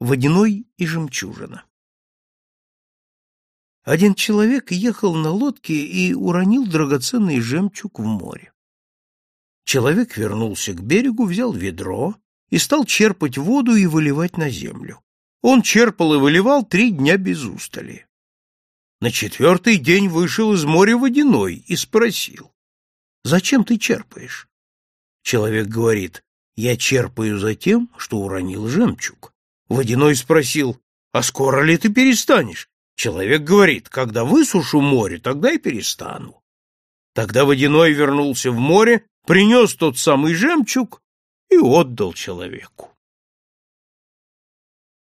водяной и жемчужина. Один человек ехал на лодке и уронил драгоценный жемчуг в море. Человек вернулся к берегу, взял ведро и стал черпать воду и выливать на землю. Он черпал и выливал три дня без устали. На четвертый день вышел из моря водяной и спросил, «Зачем ты черпаешь?» Человек говорит, «Я черпаю за тем, что уронил жемчуг». Водяной спросил, «А скоро ли ты перестанешь?» Человек говорит, «Когда высушу море, тогда и перестану». Тогда Водяной вернулся в море, принес тот самый жемчуг и отдал человеку.